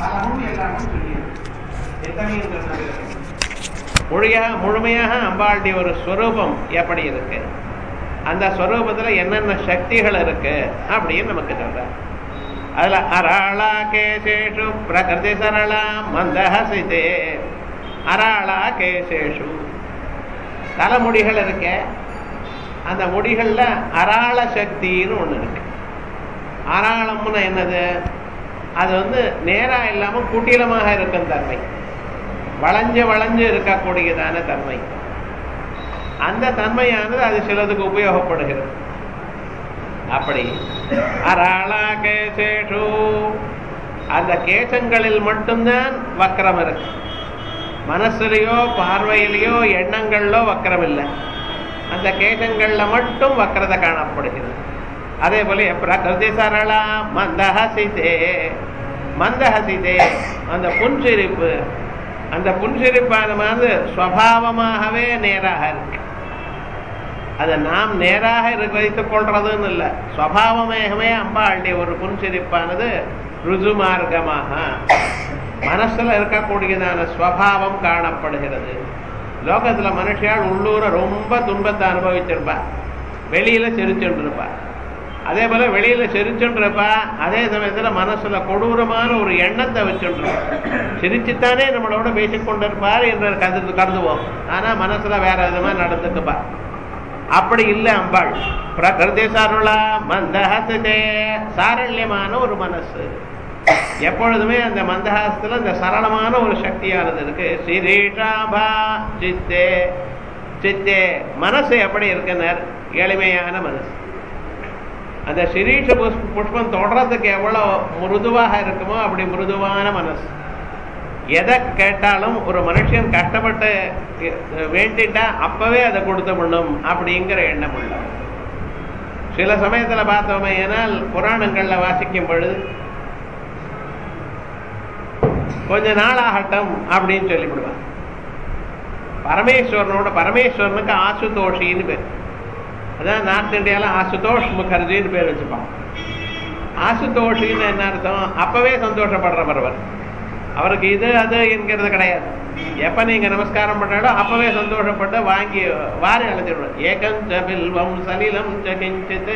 பலமும் எல்லாமும் எத்தனையும் முழுமையாக முழுமையாக அம்பாளுடைய ஒரு ஸ்வரூபம் எப்படி இருக்கு? அந்த ஸ்வரூபத்தில் என்னென்ன சக்திகள் இருக்கு? அப்படின்னு நமக்கு சொல்றார். அதுல அராளா கேசேஷு பிரகிருதி சரளா மந்தஹசிதே. அராளா கேசேஷு. தலைமுடிகள் இருக்க. அந்த முடிகளில் அராள சக்தின்னு ஒன்று இருக்கு. அராளம்னு என்னது? அது வந்து நேரா இல்லாம குட்டிலமாக இருக்கும் தன்மை. வளைஞ்சு வளைஞ்சு இருக்கக்கூடியதான தன்மை. அந்த தன்மையானது அது சிலதுக்கு உபயோகப்படுகிறது. அப்படி. அராளா கேசேஷு. அந்த கேசங்களில் மட்டும்தான் வக்கரம் இருக்கு. மனசுலையோ பார்வையிலையோ எண்ணங்கள்லோ வக்கரம் இல்லை அந்த கேசங்களில் மட்டும் வக்கரதை காணப்படுகிறது. அதே போல பிரகிருதி சரளா மந்தஹசிதே மந்தஹசிதே அந்த புன்சிரிப்பு அந்த புன்சிரிப்பானது ஸ்வபாவமாகவே நேராக இருக்கு. அதை நாம் நேராக இருக்க வைத்துக் கொள்றதுன்னு இல்லை. ஸ்வபாவமேகமே அம்பாளுடைய ஒரு புன்சிரிப்பானது ருஜு மார்க்கமாக. மனசுல இருக்கக்கூடியதான ஸ்வபாவம் காணப்படுகிறது. லோகத்துல மனுஷியால் உள்ளூர ரொம்ப துன்பத்தை அனுபவிச்சிருப்பா வெளியில சிரிச்சுட்டு இருப்பா அதே போல வெளியில சிரிச்சுட்டு அதே சமயத்துல மனசுல கொடூரமான ஒரு எண்ணத்தை வச்சுட்டு சிரிச்சுத்தானே நம்மளோட பேசிக்கொண்டு இருப்பார் என்று கருது கருதுவோம். ஆனா மனசுல வேற விதமா நடந்துக்குப்பா. அப்படி இல்லை அம்பாள். பிரகிருதி சருளா மந்தஹசதே சாரண்யமான ஒரு மனசு. எப்பொழுதுமே அந்த மந்தஹாசத்துல அந்த சரளமான ஒரு சக்தியானது இருக்கு. சிரீஷாபா சித்தே சித்தே. மனசு எப்படி இருக்குனர் எளிமையான மனசு. அந்த சிரீஷ புஷ் புஷ்பம் தொடுறதுக்கு எவ்வளவு மிருதுவாக இருக்குமோ அப்படி மிருதுவான மனசு. எதை கேட்டாலும் ஒரு மனுஷன் கஷ்டப்பட்டு வேண்டிட்டா அப்பவே அதை கொடுத்து விடணும் அப்படிங்கிற எண்ணம் உள்ள. சில சமயத்துல பார்த்தோமே ஏனால் புராணங்கள்ல வாசிக்கும் பொழுது கொஞ்ச நாள் ஆகட்டும் அப்படின்னு சொல்லிவிடுவான் பரமேஸ்வரனோட பரமேஸ்வரனுக்கு ஆசுதோஷின்னு பேர். அதான் நார்த் இந்தியாவில் ஆசுதோஷ் முகர்ஜின்னு பேர் வச்சுப்பான். ஆசுதோஷின்னு என்ன அர்த்தம்? அப்பவே சந்தோஷப்படுறவர் அவர் அவருக்கு இது அது என்கிறது கிடையாது. எப்ப நீங்க நமஸ்காரம் பண்ணாலும் அப்பவே சந்தோஷப்பட்டு வாங்கி வாரி அழைச்சிடுவோம் ஏகம் ச பில்வம் சலிலம் ச கிஞ்சித்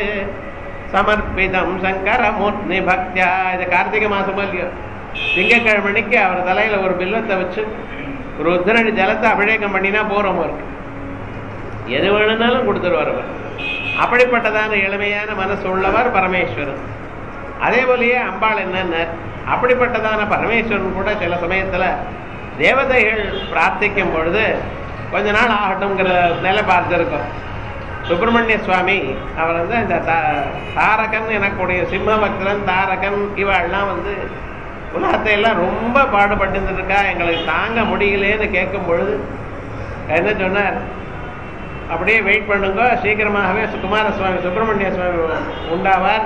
சமர்ப்பிதம் சங்கர மூர்த்தி பக்தியா இது கார்த்திகை மாசம் இல்லையோ? திங்கக்கிழமணிக்கு அவர் தலையில ஒரு பில்லத்தை வச்சு ஒரு ஜலத்தை அபிஷேகம் பண்ணினா போறோம் அவருக்கு. எது வேணும்னாலும் கொடுத்துருவார் அவர். அப்படிப்பட்டதான எளிமையான மனசு உள்ளவர் பரமேஸ்வரன். அதே போலயே அம்பாள் என்னென்ன? அப்படிப்பட்டதான பரமேஸ்வரன் கூட சில சமயத்துல தேவதைகள் பிரார்த்திக்கும் பொழுது கொஞ்ச நாள் ஆகட்டும்ங்கிற நிலை பார்த்துருக்கோம். சுப்பிரமணிய சுவாமி அவர் வந்து இந்த தாரகன் எனக்கூடிய சிம்ம பக்தன் தாரகன் இவாள்லாம் வந்து உலகத்தை எல்லாம் ரொம்ப பாடுபட்டு இருக்கா எங்களுக்கு தாங்க முடியலேன்னு கேட்கும் பொழுது என்ன சொன்னார்? அப்படியே வெயிட் பண்ணுங்க. சீக்கிரமாகவே குமாரசுவாமி சுப்பிரமணிய சுவாமி உண்டாவார்.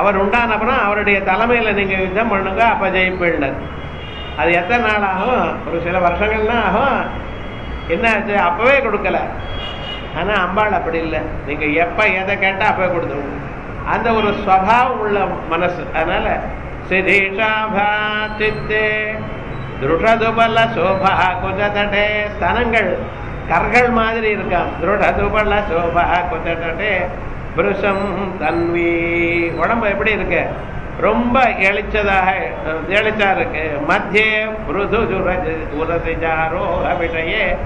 அவர் உண்டான அப்புறம் அவருடைய தலைமையில் நீங்கள் யுத்தம் பண்ணுங்க அப்போ ஜெயிப்பிள்ளர் அது எத்தனை நாள் ஆகும்? ஒரு சில வருஷங்கள்லாம் ஆகும். என்ன ஆச்சு? அப்போவே கொடுக்கல. ஆனால் அம்பாள் அப்படி இல்லை. நீங்கள் எப்போ எதை கேட்டால் அப்போவே கொடுத்துருவோம். அந்த ஒரு ஸ்வபாவம் உள்ள மனசு. அதனால சிரீஷாபா சித்தே திருடதுபல சோபா குஜதடே ஸ்தனங்கள் கர்கள் மாதிரி இருக்காம். திருடதுபல சோபா குஜதடே புருஷம் தன்வி. உடம்பு எப்படி இருக்கு? ரொம்ப எளிச்சதாக எளிச்சா இருக்கு. மத்திய புருது உரசிஜாரோ அபிஷயே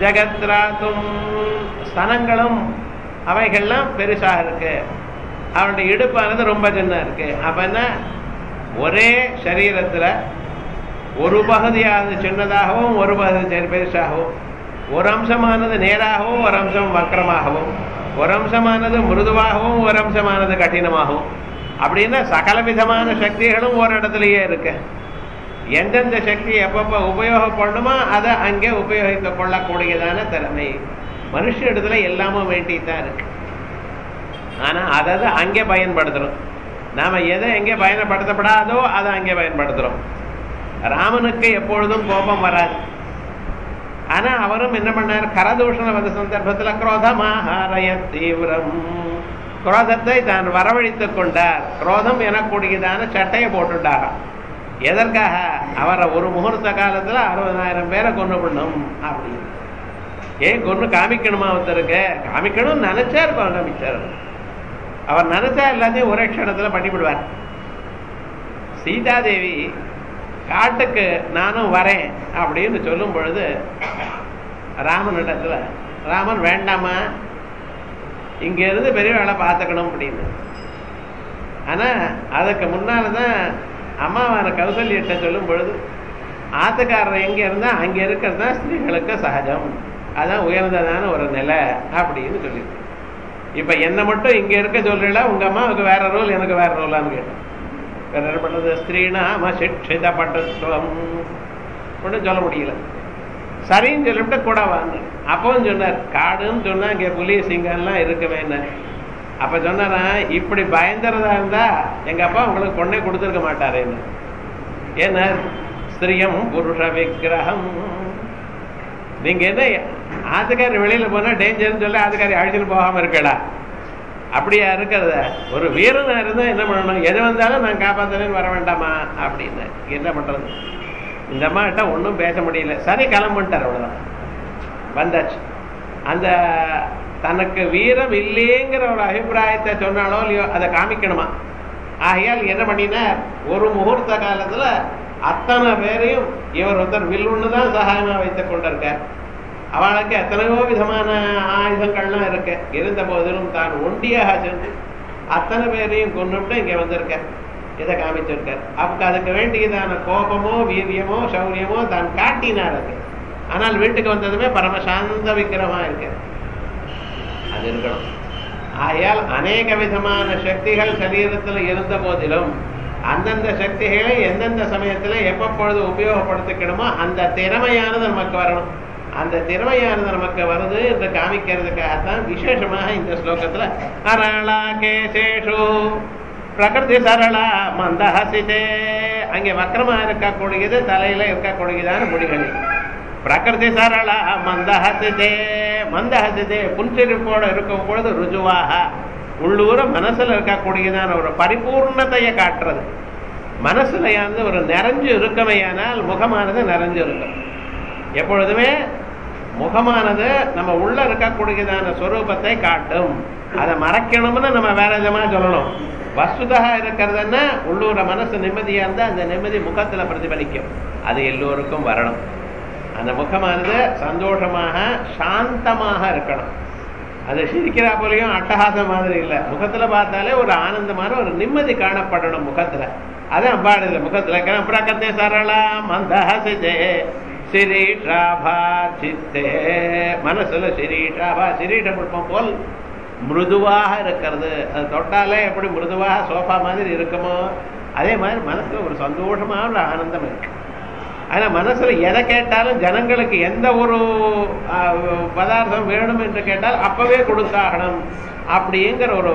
ஜெகத்ராத்தும் ஸ்தனங்களும் அவைகள்லாம் பெருசாக இருக்கு. அவனுடைய இடுப்பானது ரொம்ப சின்ன இருக்கு. அப்ப ஒரே சரீரத்தில் ஒரு பகுதியானது சின்னதாகவும் ஒரு பகுதி பெருசாகவும். ஒரு அம்சமானது நேராகவும் ஒரு அம்சம் வக்கரமாகவும். ஒரு அம்சமானது மிருதுவாகவும் ஒரு அம்சமானது கடினமாகவும். அப்படின்னா சகல விதமான சக்திகளும் ஒரு இடத்துலயே இருக்கு. எந்தெந்த சக்தி எப்பப்ப உபயோகப்படணுமோ அதை அங்கே உபயோகிக்க கொள்ளக்கூடியதான திறமை. மனுஷ இடத்துல எல்லாமும் வேண்டிதான் இருக்கு. ஆனா அதை அங்கே பயன்படுத்துறோம். நாம எதை எங்கே பயன்படுத்தப்படாதோ அதை அங்கே பயன்படுத்துறோம். ராமனுக்கு எப்பொழுதும் கோபம் வராது. ஆனா அவரும் என்ன பண்ணார்? கரதூஷண வந்த சந்தர்ப்பத்துல குரோதமாகாரய தீவிரம். குரோதத்தை தான் வரவழைத்துக் கொண்டார். குரோதம் எனக்கூடியதான சட்டையை போட்டுட்டாராம் எதற்காக? அவரை ஒரு முகூர்த்த காலத்துல அறுபதாயிரம் பேரை கொண்டு பண்ணும் அப்படின்னு. ஏன் கொண்டு காமிக்கணுமா ஒருத்தருக்கு? காமிக்கணும்னு நினைச்சா இருப்பாங்க காமிச்சார். அவர் நினைச்சா எல்லாத்தையும் ஒரே க்ஷணத்துல பண்ணிவிடுவார். சீதாதேவி காட்டுக்கு நானும் வரேன் அப்படின்னு சொல்லும் பொழுது ராமனிடத்துல ராமன் வேண்டாமா இங்க இருந்து பெரிய வேலை பார்த்துக்கணும் அப்படின்னு. ஆனா அதுக்கு முன்னாலதான் அம்மாவான கௌசல்யிட்ட சொல்லும் பொழுது ஆத்துக்காரர் எங்க இருந்தா அங்க இருக்கிறது தான் ஸ்திரீகளுக்கு சகஜம். அதான் உயர்ந்ததான ஒரு நிலை அப்படின்னு சொல்லியிருக்கு இப்ப என்ன மட்டும் இங்க இருக்க சொல்லல உங்க அம்மாவுக்கு வேற ரோல் எனக்கு வேற ரோலான்னு கேட்டேன். வேற என்ன பண்றது ஸ்திரீனாம சிக்ஷித பட்டத்துவம் ஒன்றும் சொல்ல முடியல. சரின்னு சொல்லிவிட்டு கூட வாங்க. அப்பவும் சொன்னார் காடுன்னு சொன்னா இங்க புலி சிங்கம்லாம் இருக்குமே என்ன அப்ப சொன்னாரா இப்படி பயந்துறதா இருந்தா எங்க அப்பா உங்களுக்கு பொண்ணே கொடுத்துருக்க மாட்டாரேன்னு ஏன்னா ஸ்திரியம் புருஷ விக்கிரகம். நீங்க என்ன ஆத்துக்காரி வெளியில போனா டேஞ்சர்னு சொல்லி ஆத்துக்காரி அழைச்சிட்டு போகாம இருக்கடா. அப்படியா இருக்கிறத? ஒரு வீரனா இருந்தா என்ன பண்ணணும்? எது வந்தாலும் நான் காப்பாத்துறேன்னு வர வேண்டாமா? அப்படின்னு. என்ன பண்றது? இந்த அம்மா கிட்ட ஒன்றும் பேச முடியல. சரி கிளம்புட்டார் அவ்வளோதான் வந்தாச்சு. அந்த தனக்கு வீரம் இல்லைங்கிற ஒரு அபிப்பிராயத்தை சொன்னாலோ இல்லையோ அதை காமிக்கணுமா? ஆகையால் என்ன பண்ணினார்? ஒரு முகூர்த்த காலத்தில் அத்தனை பேரையும் இவர் ஒருத்தர் வில்லுன்னு தான் சகாயமாக வைத்துக் கொண்டிருக்கார். அவளுக்கு எத்தனையோ விதமான ஆயுதங்கள்லாம் இருக்கு. இருந்த போதிலும் தான் ஒண்டியாக சென்று அத்தனை பேரையும் கொண்டுட்டு இங்க வந்திருக்க. இதை காமிச்சிருக்கார் அப்ப அதுக்கு வேண்டியதான கோபமோ வீரியமோ சௌரியமோ தான் காட்டினார் அது. ஆனால் வீட்டுக்கு வந்ததுமே பரமசாந்த விக்கிரமா இருக்கு. அது இருக்கணும். ஆகையால் அநேக விதமான சக்திகள் சரீரத்தில் இருந்த போதிலும் அந்தந்த சக்திகளை எந்தெந்த சமயத்தில் எப்பப்பொழுது உபயோகப்படுத்திக்கணுமோ அந்த திறமையானது நமக்கு வரணும். அந்த திறமையானது நமக்கு வருது என்று காமிக்கிறதுக்காகத்தான் விசேஷமாக இந்த ஸ்லோகத்துல அரளா கேசேஷு பிரகிருதி சரளா மந்தஹசிதே. அங்கே வக்கரமா இருக்கக்கூடியது தலையில இருக்கக்கூடியதான முடிகள். பிரகிருதி சரளா மந்தஹசிதே. மந்தஹசிதே புன்சிரிப்போடு இருக்கும் பொழுது ருஜுவாக உள்ளூர மனசுல இருக்கக்கூடியதான ஒரு பரிபூர்ணத்தையை காட்டுறது. மனசுலையானது ஒரு நிறைஞ்சு இருக்கமையானால் முகமானது நிறைஞ்சு இருக்கும் எப்பொழுதுமே முகமானது நம்ம உள்ள இருக்கக்கூடியதான ஸ்வரூபத்தை காட்டும். அதை மறைக்கணும்னு நம்ம வேற விதமா சொல்லணும். வசுதா இருக்கிறதுன்னா உள்ளூர மனசு நிம்மதியா இருந்தா அந்த நிம்மதி முகத்துல பிரதிபலிக்கும். அது எல்லோருக்கும் வரணும். அந்த முகமானது சந்தோஷமாக சாந்தமாக இருக்கணும். அது சிரிக்கிறா போலையும் அட்டகாசம் மாதிரி இல்லை. முகத்துல பார்த்தாலே ஒரு ஆனந்தமான ஒரு நிம்மதி காணப்படணும் முகத்துல. அது அம்பாடுல முகத்துல பிரகத்தே சரளா மந்தஹசிதே சிரீஷாபா சித்தே மனசுல சிரீஷாபா சிரீஷ புஷ்பம் போல் மிருதுவாக இருக்கிறது. அது தொட்டாலே எப்படி மிருதுவாக சோஃபா மாதிரி இருக்குமோ அதே மாதிரி மனசுல ஒரு சந்தோஷமான ஒரு ஆனந்தம் இருக்கு. ஆனா மனசுல எதை கேட்டாலும் ஜனங்களுக்கு எந்த ஒரு பதார்த்தம் வேணும் என்று கேட்டால் அப்பவே கொடுத்தாகணும். அப்படிங்கிற ஒரு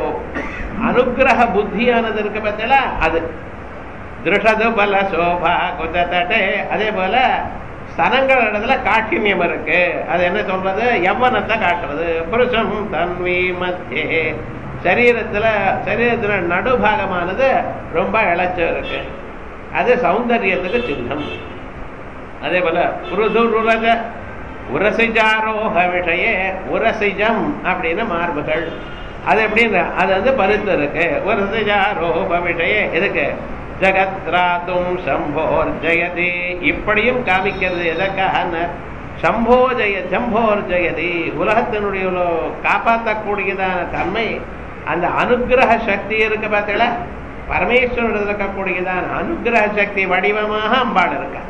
அனுகிரக புத்தியானது இருக்கு பார்த்தீங்களா? அது. திருஷது பல சோபா குஜத்தட்டே அதே போல ஸ்தனங்கள் இடத்துல காட்சிமியம் இருக்கு. அது என்ன சொல்றது? யவனத்தை காட்டுறது புருஷம் தன்வி மத்தியே சரீரத்துல சரீரத்துல நடுபாகமானது ரொம்ப இழைச்சு இருக்கு. அது சௌந்தரியத்துக்கு சின்னம். அதே போல புருது உரசிஜாரோக விஷய உரசிஜம் அப்படின்னு மார்புகள். அது எப்படின்னு அது வந்து பருத்து இருக்கு. உரசிஜாரோக விஷய எதுக்கு? ஜகத்ராதும் சம்போர் ஜெயதி இப்படியும் காமிக்கிறது எதற்காக சம்போ ஜெய ஜம்போர் ஜெயதி உலகத்தினுடைய காப்பாற்றக்கூடியதான தன்மை அந்த அனுகிரக சக்தி இருக்கு பார்த்தீங்களா பரமேஸ்வரன் இருக்கக்கூடியதான அனுகிரக சக்தி வடிவமாக அம்பாள் இருக்கா?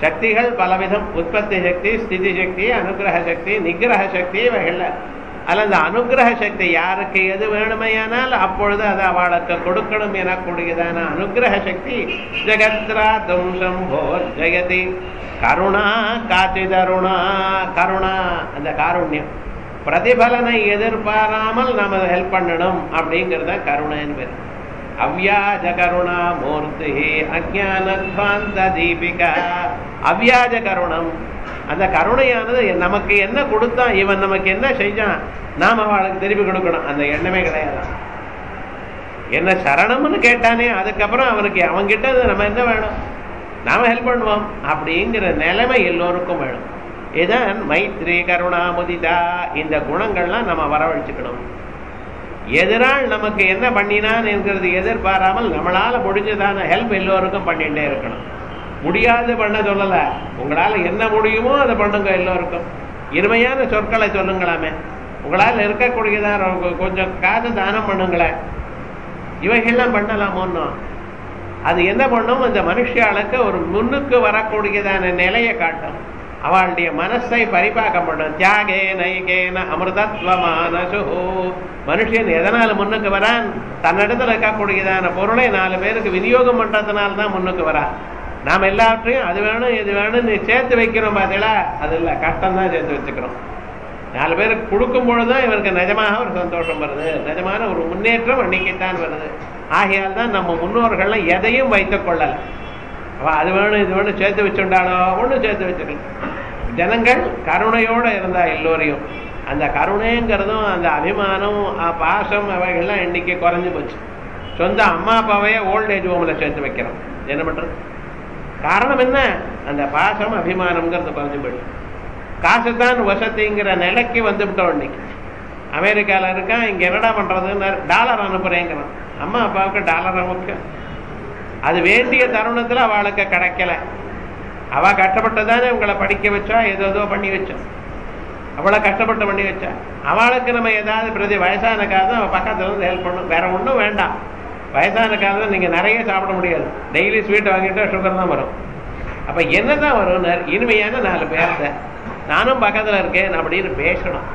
சக்திகள் பலவிதம். உற்பத்தி சக்தி ஸ்திதி சக்தி அனுகிரக சக்தி நிகிரக சக்தி இவைகள்ல. அல்ல அந்த அனுகிரக சக்தி யாருக்கு எது வேணுமையானால் அப்பொழுது அது அவளுக்கு கொடுக்கணும் எனக்கூடியதான அனுகிரக சக்தி. ஜெகத்ரா தும்சம் போர் ஜெயதி. கருணா காச்சிதருணா கருணா அந்த காருண்யம். பிரதிபலனை எதிர்பாராமல் நம்ம ஹெல்ப் பண்ணணும் அப்படிங்கிறத கருணைன்னு பேர். அவ்யாஜ கருணா மூர்த்தி அஜானத்வாந்த தீபிகா. அவ்யாஜ கருணம் அந்த கருணையானது நமக்கு என்ன கொடுத்தான் இவன் நமக்கு என்ன செஞ்சான் நாம் அவளுக்கு திருப்பி கொடுக்கணும். அந்த எண்ணமே கிடையாது. என்ன சரணம்னு கேட்டானே அதுக்கப்புறம் அவனுக்கு அவன்கிட்ட நம்ம என்ன வேணும்? நாம் ஹெல்ப் பண்ணுவோம். அப்படிங்கிற நிலைமை எல்லோருக்கும் வேணும். இதான் மைத்ரி கருணா முதிதா. இந்த குணங்கள்லாம் நம்ம வரவழைச்சுக்கணும். எதிரால் நமக்கு என்ன பண்ணினான் என்கிறது எதிர்பாராமல் நம்மளால் முடிஞ்சதான ஹெல்ப் எல்லோருக்கும் பண்ணிகிட்டே இருக்கணும். முடியாது பண்ண சொல்லல. உங்களால என்ன முடியுமோ அதை பண்ணுங்க எல்லோருக்கும். இனிமையான சொற்களை சொல்லுங்களாமே. உங்களால் இருக்கக்கூடியதான் கொஞ்சம் காசு தானம் பண்ணுங்களேன் இவைகள்லாம் பண்ணலாமோன்னு. அது என்ன பண்ணும்? அந்த மனுஷியாளுக்கு ஒரு முன்னுக்கு வரக்கூடியதான நிலையை காட்டும். அவளுடைய மனசை பரிபாக்கம் பண்ணும். தியாகே நைகேன அமிர்தத்வமானசு. மனுஷன் எதனால முன்னுக்கு வரான்? தன்னிடத்துல இருக்கக்கூடியதான பொருளை நாலு பேருக்கு விநியோகம் பண்றதுனால தான் முன்னுக்கு வரான். நாம் எல்லாவற்றையும் அது வேணும் இது வேணும்னு சேர்த்து வைக்கிறோம் பார்த்தீங்களா அது இல்லை கஷ்டம் தான் சேர்த்து வச்சுக்கிறோம். நாலு பேருக்கு கொடுக்கும் பொழுதுதான் இவருக்கு நிஜமாக ஒரு சந்தோஷம் வருது. நிஜமான ஒரு முன்னேற்றம் அன்னைக்குத்தான் வருது. ஆகையால் தான் நம்ம முன்னோர்கள்லாம் எதையும் வைத்துக் கொள்ளல. அது வேணும் இது வேணும் சேர்த்து வச்சுட்டாலோ ஒன்றும் சேர்த்து வச்சுக்கல. ஜனங்கள் கருணையோடு இருந்தா எல்லோரையும். அந்த கருணைங்கிறதும் அந்த அபிமானம் பாசம் அவைகள்லாம் இன்னைக்கு குறைஞ்சு போச்சு. சொந்த அம்மா அப்பாவையே ஓல்டேஜ் ஏஜ் ஹோமில் சேர்த்து வைக்கிறோம். என்ன பண்றது? காரணம் என்ன? அந்த பாசம் அபிமானம்ங்கிறத குறைஞ்சு போயிடுச்சு காசுதான் வசதிங்கிற நிலைக்கு வந்துவிட்டோம் இன்னைக்கு. அமெரிக்காவில் இருக்கான் இங்கே என்னடா பண்ணுறதுன்னு டாலர் அனுப்புகிறேங்கிறான் அம்மா அப்பாவுக்கு டாலர் அனுப்புக்க அது வேண்டிய தருணத்தில் அவளுக்கு கிடைக்கல. கஷ்டப்பட்டு தானே உங்களை படிக்க வச்சா ஏதோ ஏதோ பண்ணி வச்சா. அவளை கஷ்டப்பட்டு பண்ணி வச்சா. அவளுக்கு நம்ம ஏதாவது பிரதி வயசான காரணம் அவள் பக்கத்தில் இருந்து ஹெல்ப் பண்ணும் வேற ஒன்றும் வேண்டாம். வயசான காலத்தில் நீங்கள் நிறைய சாப்பிட முடியாது. டெய்லி ஸ்வீட் வாங்கிட்டா சுகர் தான் வரும். அப்போ என்ன தான் வரும் இனிமையான நாலு பேர்த்த. நானும் பக்கத்தில் இருக்கேன் அப்படின்னு பேசணும்.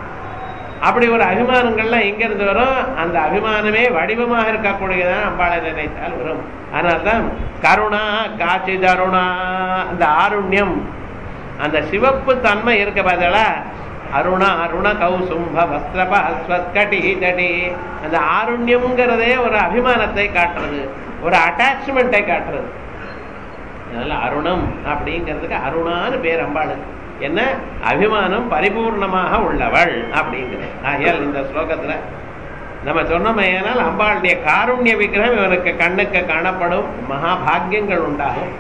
அப்படி ஒரு அபிமானங்கள்லாம் எங்கேருந்து வரும்? அந்த அபிமானமே வடிவமாக இருக்கக்கூடியதான் அம்பாளை நினைத்தால் வரும். அதனால்தான் கருணா காட்சி தருணா. அந்த ஆருண்யம் அந்த சிவப்பு தன்மை இருக்க பார்த்தா அருண அருண கௌசும்ப வஸ்திரப அஸ்வத்கடி தடி. அந்த ஆருண்யம்ங்கிறதே ஒரு அபிமானத்தை காட்டுறது ஒரு அட்டாச்மெண்ட்டை காட்டுறது. அதனால அருணம் அப்படிங்கிறதுக்கு அருணான்னு பேர் அம்பாளுக்கு என்ன? அபிமானம் பரிபூர்ணமாக உள்ளவள் அப்படிங்கிறது ஆகையால் இந்த ஸ்லோகத்துல நம்ம சொன்னோமே ஏனால் அம்பாளுடைய காருண்ய விக்கிரகம் இவனுக்கு கண்ணுக்கு காணப்படும் மகாபாகியங்கள் உண்டாகும்.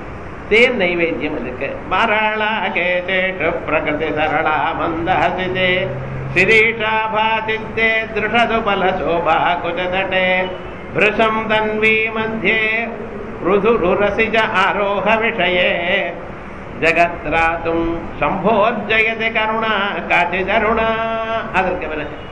ते नैवेद्यमधिक मरळागे तेषु प्रकृतिसरला मन्दहसिते शिरीषाभासिद्धे दृषदुपलशोभाकुचतटे भृशं तन्वी मध्ये ऋधुरुरसि च आरोहविषये जगत्रातुं शम्भोज्जयति करुणा काचिदरुणा अदर्कमनसि